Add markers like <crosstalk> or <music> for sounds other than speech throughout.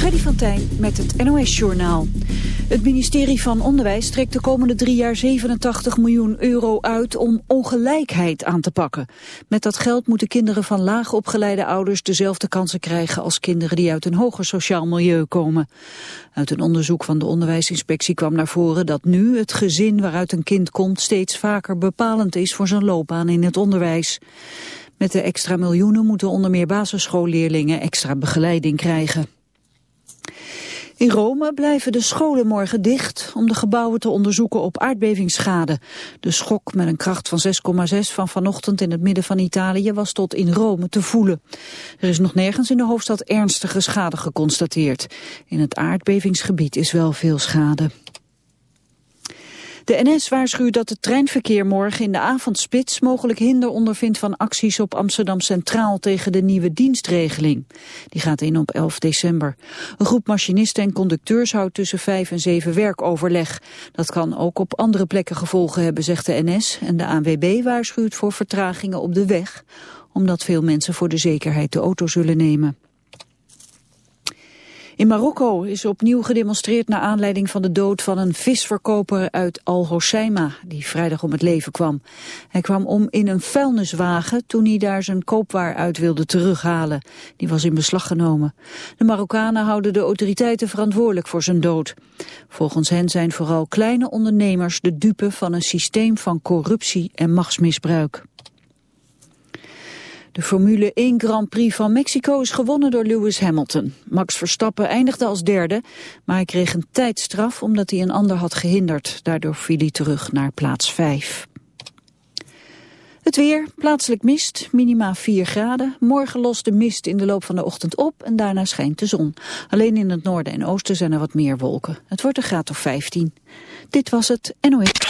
Freddy van Tijn met het NOS-journaal. Het ministerie van Onderwijs trekt de komende drie jaar 87 miljoen euro uit om ongelijkheid aan te pakken. Met dat geld moeten kinderen van laag opgeleide ouders dezelfde kansen krijgen als kinderen die uit een hoger sociaal milieu komen. Uit een onderzoek van de onderwijsinspectie kwam naar voren dat nu het gezin waaruit een kind komt steeds vaker bepalend is voor zijn loopbaan in het onderwijs. Met de extra miljoenen moeten onder meer basisschoolleerlingen extra begeleiding krijgen. In Rome blijven de scholen morgen dicht om de gebouwen te onderzoeken op aardbevingsschade. De schok met een kracht van 6,6 van vanochtend in het midden van Italië was tot in Rome te voelen. Er is nog nergens in de hoofdstad ernstige schade geconstateerd. In het aardbevingsgebied is wel veel schade. De NS waarschuwt dat het treinverkeer morgen in de avondspits mogelijk hinder ondervindt van acties op Amsterdam Centraal tegen de nieuwe dienstregeling. Die gaat in op 11 december. Een groep machinisten en conducteurs houdt tussen 5 en 7 werkoverleg. Dat kan ook op andere plekken gevolgen hebben, zegt de NS. En de ANWB waarschuwt voor vertragingen op de weg, omdat veel mensen voor de zekerheid de auto zullen nemen. In Marokko is opnieuw gedemonstreerd naar aanleiding van de dood van een visverkoper uit Al Hoceima, die vrijdag om het leven kwam. Hij kwam om in een vuilniswagen toen hij daar zijn koopwaar uit wilde terughalen. Die was in beslag genomen. De Marokkanen houden de autoriteiten verantwoordelijk voor zijn dood. Volgens hen zijn vooral kleine ondernemers de dupe van een systeem van corruptie en machtsmisbruik. De Formule 1 Grand Prix van Mexico is gewonnen door Lewis Hamilton. Max Verstappen eindigde als derde, maar hij kreeg een tijdstraf omdat hij een ander had gehinderd. Daardoor viel hij terug naar plaats 5. Het weer, plaatselijk mist, minima 4 graden. Morgen lost de mist in de loop van de ochtend op en daarna schijnt de zon. Alleen in het noorden en oosten zijn er wat meer wolken. Het wordt een graad of 15. Dit was het NOS.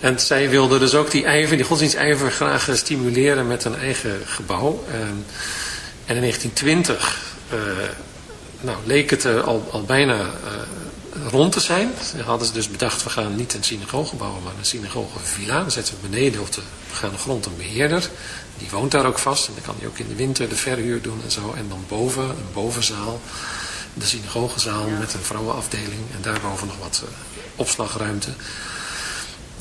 En zij wilde dus ook die ijver, die godsdienstijver graag stimuleren met een eigen gebouw. En in 1920 uh, nou, leek het er al, al bijna uh, rond te zijn. Dan hadden ze dus bedacht, we gaan niet een synagoge bouwen, maar een synagogevilla. Dan zetten we beneden op de begaande grond een beheerder. Die woont daar ook vast en dan kan hij ook in de winter de verhuur doen en zo. En dan boven, een bovenzaal, de synagogezaal met een vrouwenafdeling. En daarboven nog wat uh, opslagruimte.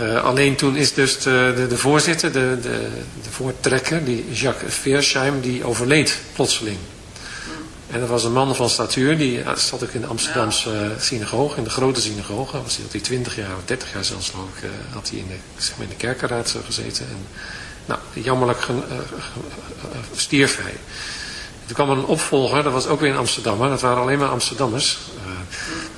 Uh, alleen toen is dus de, de, voorzitter, de, de, de, voortrekker, die Jacques Versheim, die overleed plotseling. En dat was een man van statuur, die zat ook in de Amsterdamse uh, synagoge, in de grote synagoge. Was hij, had hij 20 jaar of 30 jaar zelfs ik, uh, had hij in de, zeg maar kerkenraad gezeten. En, nou, jammerlijk stierf hij. Toen kwam er een opvolger, dat was ook weer in Amsterdam, dat waren alleen maar Amsterdammers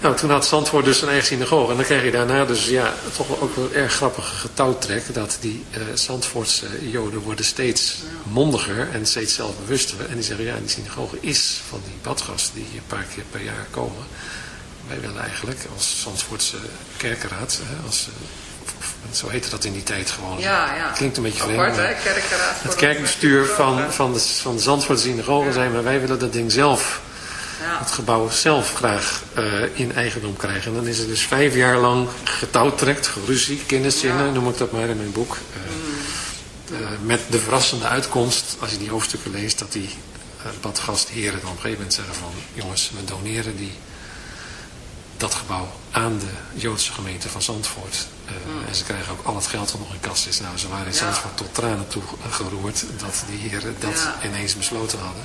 Nou, toen had Zandvoort dus een eigen synagoge. En dan kreeg je daarna dus ja, toch wel ook wel erg grappige getouwtrek. Dat die uh, Zandvoortse joden worden steeds mondiger en steeds zelfbewuster. En die zeggen, ja, die synagoge is van die badgasten die een paar keer per jaar komen. Wij willen eigenlijk als Zandvoortse kerkenraad, als, uh, zo heette dat in die tijd gewoon. Ja, ja. Klinkt een beetje Apart, vreemd. Hè? Kerkenraad het kerkbestuur van, van, de, van de Zandvoortse synagoge zijn, maar wij willen dat ding zelf het gebouw zelf graag in eigendom krijgen. En dan is het dus vijf jaar lang getouwtrekt, geruzie, kinderzinnen, noem ik dat maar in mijn boek. Mm. met de verrassende uitkomst, als je die hoofdstukken leest, dat die badgastheren dan op een gegeven moment zeggen van... jongens, we doneren die dat gebouw aan de Joodse gemeente van Zandvoort. Uh, En ze krijgen ook al het geld wat nog in kast is. Nou, ze waren in ja. Zandvoort tot tranen toe geroerd dat die heren dat ineens besloten hadden.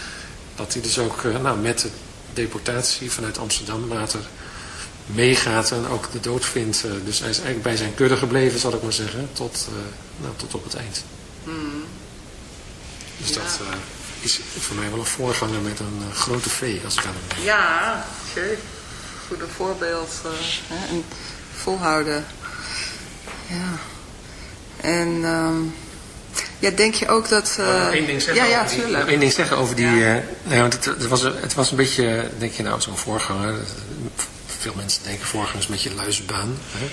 Dat hij dus ook uh, nou, met de deportatie vanuit Amsterdam later meegaat en ook de dood vindt. dus hij is eigenlijk bij zijn kudde gebleven zal ik maar zeggen. Tot, nou, tot op het eind. Mm. Dus ja. dat is voor mij wel een voorganger met een uh, grote V, als ik aan hem denk. Ja, oké. Goede voorbeeld. Uh, hè, en volhouden. Ja. En um, ja, denk je ook dat... Uh, nog één ding zeggen ja, ja, die, ding zeggen over die... Ja. nou, want het, het, was, het was een beetje, denk je nou, zo'n voorganger. Veel mensen denken voorganger is een beetje luizenbaan. Hè?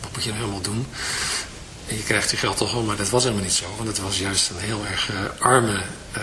Wat moet je nou helemaal doen? En je krijgt je geld toch wel, maar dat was helemaal niet zo. Want het was juist een heel erg uh, arme, uh,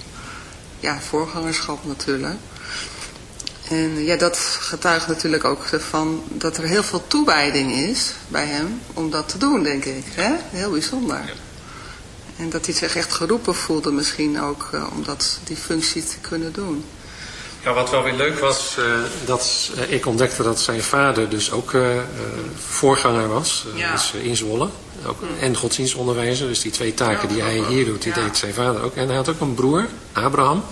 ja, voorgangerschap natuurlijk. En ja, dat getuigt natuurlijk ook ervan dat er heel veel toewijding is bij hem om dat te doen, denk ik. Hè? Heel bijzonder. Ja. En dat hij zich echt geroepen voelde misschien ook uh, om dat, die functie te kunnen doen. Ja, wat wel weer leuk was, uh, dat uh, ik ontdekte dat zijn vader dus ook voorganger was. Ja. Dus in Zwolle. Ook. En godsdienstonderwijzer. Dus die twee taken die hij hier doet, die deed zijn vader ook. En hij had ook een broer, Abraham.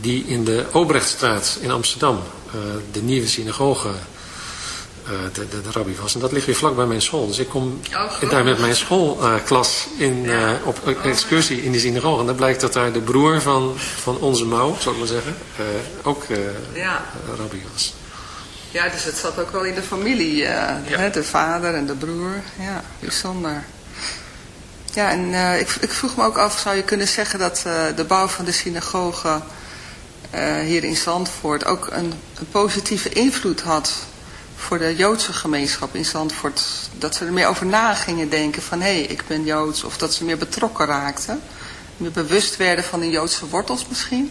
Die in de Obrechtstraat in Amsterdam uh, de nieuwe synagoge uh, de, de, de, rabbi was. En dat ligt weer vlak bij mijn school. Dus ik kom oh, daar met mijn schoolklas in, uh, op excursie in die synagoge. En dan blijkt dat daar de broer van, van onze mouw, zou ik maar zeggen, ook rabbi was. Ja, dus het zat ook wel in de familie. Ja. Hè, de vader en de broer. Ja, bijzonder. Ja, en ik, ik vroeg me ook af, zou je kunnen zeggen dat de bouw van de synagoge uh, hier in Zandvoort ook een, een, positieve invloed had voor de Joodse gemeenschap in Zandvoort. Dat ze er meer over na gingen denken van hé, hey, ik ben Joods. Of dat ze meer betrokken raakten. Meer bewust werden van hun Joodse wortels misschien.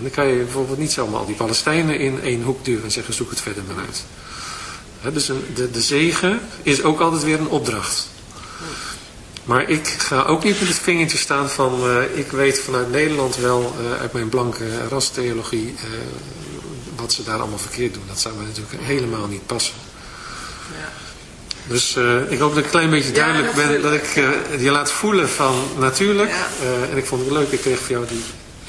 En dan kan je bijvoorbeeld niet zomaar al die Palestijnen in één hoek duwen en zeggen zoek het verder maar uit dus een, de, de zegen is ook altijd weer een opdracht. Maar ik ga ook niet met het vingertje staan van, uh, ik weet vanuit Nederland wel, uh, uit mijn blanke rastheologie, uh, wat ze daar allemaal verkeerd doen. Dat zou mij natuurlijk helemaal niet passen. Ja. Dus ik hoop dat ik een klein beetje duidelijk ben, dat ik je laat voelen van natuurlijk. en ik vond het leuk, ik kreeg van jou die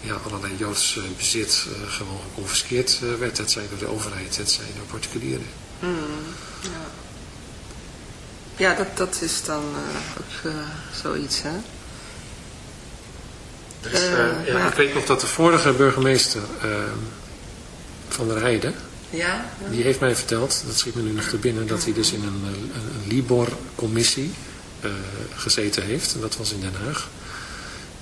ja, allerlei Joods bezit gewoon geconfiskeerd werd. Het zij door de overheid, het zij door particulieren. Mm, ja. ja, dat, dat is dan ook zoiets, hè? Dus, uh, ja, Ik weet nog dat de vorige burgemeester uh, van der Heijden, ja, die heeft mij verteld, dat schiet me nu nog te binnen, dat hij dus in een, een, een Libor-commissie gezeten heeft. En dat was in Den Haag.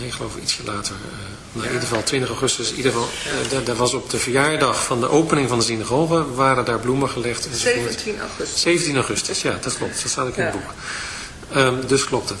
Nee, ik geloof ietsje later. Uh, in ieder geval 20 augustus. In ieder geval, uh, daar was op de verjaardag van de opening van de synagoge, waren daar bloemen gelegd. 17 augustus. 17 augustus, ja, dat klopt. Dat staat ook in het boek. Um, dus klopt het.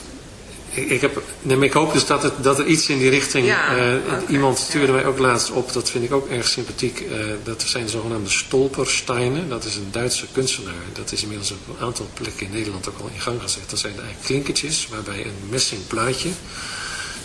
ik, ik, heb, nee, ik hoop dus dat, het, dat er iets in die richting... Ja, uh, okay, iemand stuurde mij ook laatst op, dat vind ik ook erg sympathiek. Uh, dat zijn de zogenaamde Stolpersteinen. Dat is een Duitse kunstenaar. Dat is inmiddels op een aantal plekken in Nederland ook al in gang gezet. Dat zijn eigenlijk klinkertjes waarbij een messingplaatje...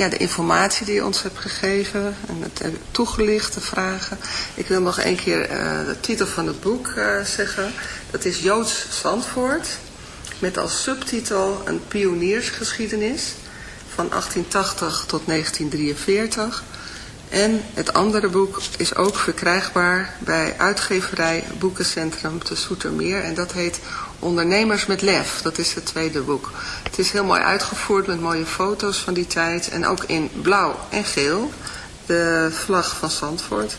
ja, de informatie die je ons hebt gegeven en het toegelicht, de vragen. Ik wil nog een keer uh, de titel van het boek uh, zeggen. Dat is Joods Zandvoort, met als subtitel een pioniersgeschiedenis van 1880 tot 1943. En het andere boek is ook verkrijgbaar bij uitgeverij Boekencentrum te Soetermeer. En dat heet Ondernemers met Lef. Dat is het tweede boek. Het is heel mooi uitgevoerd met mooie foto's van die tijd. En ook in blauw en geel. De vlag van Zandvoort.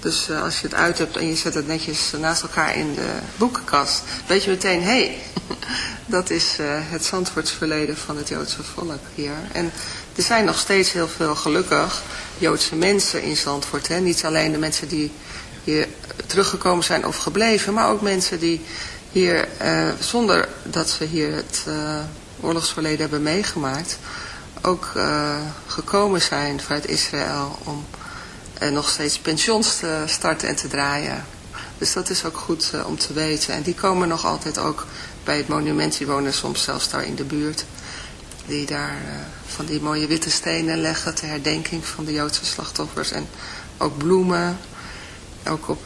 Dus uh, als je het uit hebt en je zet het netjes naast elkaar in de boekenkast. Weet je meteen, hé, hey, <laughs> dat is uh, het Zandvoortsverleden van het Joodse volk hier. En er zijn nog steeds heel veel, gelukkig, Joodse mensen in Zandvoort. Hè? Niet alleen de mensen die hier teruggekomen zijn of gebleven, maar ook mensen die hier, uh, zonder dat ze hier het uh, oorlogsverleden hebben meegemaakt, ook uh, gekomen zijn vanuit Israël om nog steeds pensions te starten en te draaien. Dus dat is ook goed om te weten. En die komen nog altijd ook bij het monument, die wonen soms zelfs daar in de buurt, die daar van die mooie witte stenen leggen ter herdenking van de Joodse slachtoffers en ook bloemen Ook op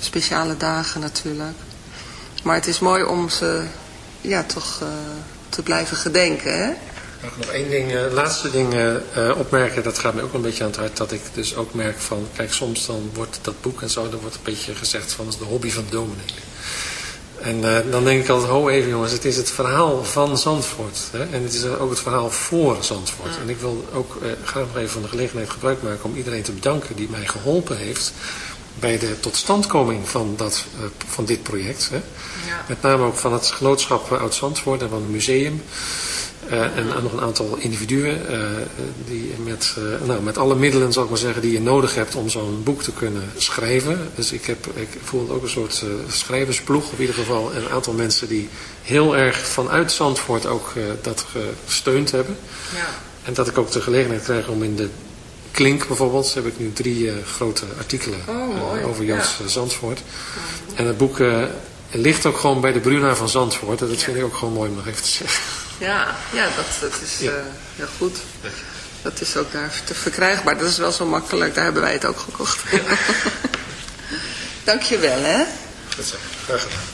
speciale dagen natuurlijk. Maar het is mooi om ze ja, toch te blijven gedenken. Hè? Nog één ding, uh, laatste ding opmerken, dat gaat me ook een beetje aan het hart, dat ik dus ook merk van, kijk soms dan wordt dat boek en zo, dan wordt een beetje gezegd van, dat is de hobby van de dominee. En uh, dan denk ik altijd, ho even jongens, het is het verhaal van Zandvoort. Hè? En het is ook het verhaal voor Zandvoort. En ik wil ook graag nog even van de gelegenheid gebruik maken om iedereen te bedanken die mij geholpen heeft bij de totstandkoming van, dat, van dit project. Hè? Ja. Met name ook van het genootschap Oud-Zandvoort en van het museum. Uh, en nog een aantal individuen uh, die met, uh, nou, met alle middelen zal ik maar zeggen die je nodig hebt om zo'n boek te kunnen schrijven. Dus ik, heb, ik voel het ook een soort schrijversploeg op ieder geval. En een aantal mensen die heel erg vanuit Zandvoort ook dat gesteund hebben. Ja. En dat ik ook de gelegenheid krijg om in de Klink bijvoorbeeld, heb ik nu drie grote artikelen oh, over Joods ja. Zandvoort. En het boek ligt ook gewoon bij de Bruna van Zandvoort. En dat vind ik ook gewoon mooi om nog even te zeggen. Ja, ja dat, dat is ja. Uh, heel goed. Dat is ook daar te verkrijgbaar. Dat is wel zo makkelijk. Daar hebben wij het ook gekocht. <laughs> Dankjewel, hè. Goed zo. Graag gedaan.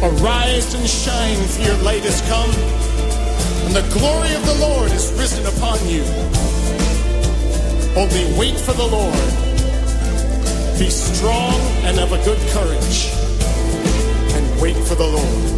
Arise and shine, for your light has come, and the glory of the Lord is risen upon you. Only wait for the Lord. Be strong and of a good courage, and wait for the Lord.